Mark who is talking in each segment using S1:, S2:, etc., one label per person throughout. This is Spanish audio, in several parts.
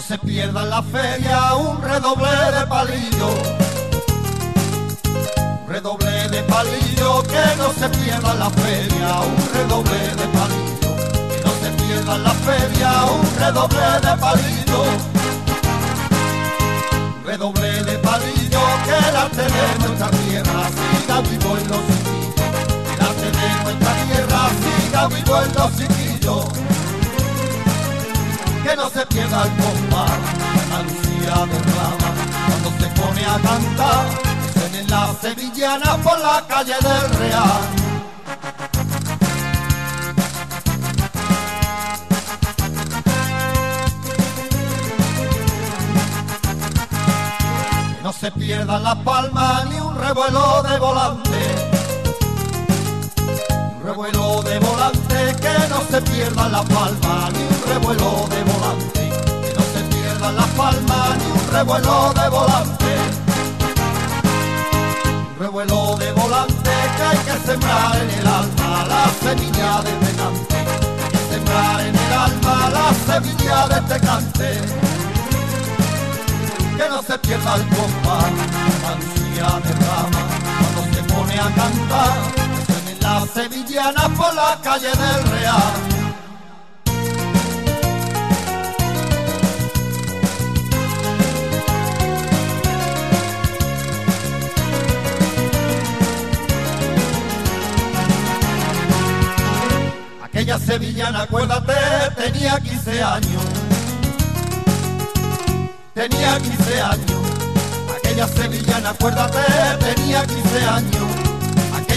S1: se pierda la feria un redoble de palillo. Redoble de palillo, que no se pierda la feria un redoble de palillo. Que no se pierda la feria un redoble de palillo. Redoble de palillo, que el arte de nuestra tierra siga vivo en los. Que el arte de nuestra tierra siga vivo en los no se pierda el compás, la Lucía derrama cuando se pone a cantar, en la sevillana por la calle del Real. No se pierda la palma ni un revuelo de volante. Revuelo se pierda la palma, ni un revuelo de volante, que no se pierda la palma, ni un revuelo de volante. Un revuelo de volante que hay que sembrar en el alma la semilla de este cante, hay que sembrar en el alma la semilla de este cante. Que no se pierda el compás, la sevillana por la calle del Real. Aquella sevillana, acuérdate, tenía 15 años. Tenía 15 años. Aquella sevillana, acuérdate, tenía 15 años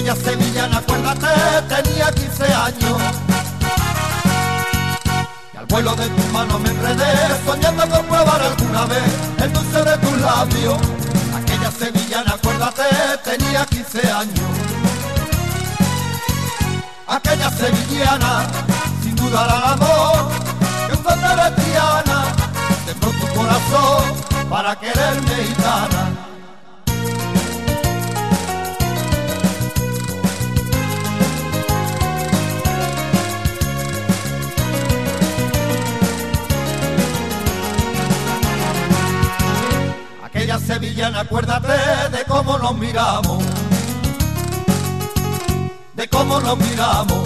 S1: aquella sevillana, acuérdate, tenía 15 años. Y al vuelo de tu mano me enredé, soñando con probar alguna vez el dulce de tus labios. Aquella sevillana, acuérdate, tenía 15 años. Aquella sevillana, sin duda el amor, que un de Triana, tembló tu corazón para quererme gitana. Sevillana, acuérdate de cómo nos miramos, de cómo nos miramos.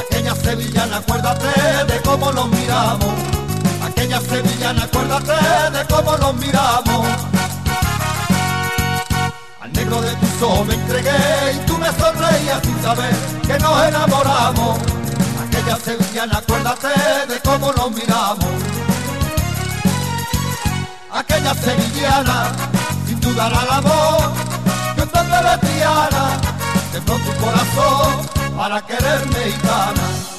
S1: Aquella sevillana, acuérdate de cómo nos miramos. Aquella sevillana, acuérdate de cómo nos miramos. Al negro de tus ojos me entregué y tú me sonreías sin saber que nos enamoramos. Aquella sevillana, acuérdate de cómo nos miramos aquella sevillana, sin dudar al amor, que un de Triana, tembló tu corazón para quererme gitana.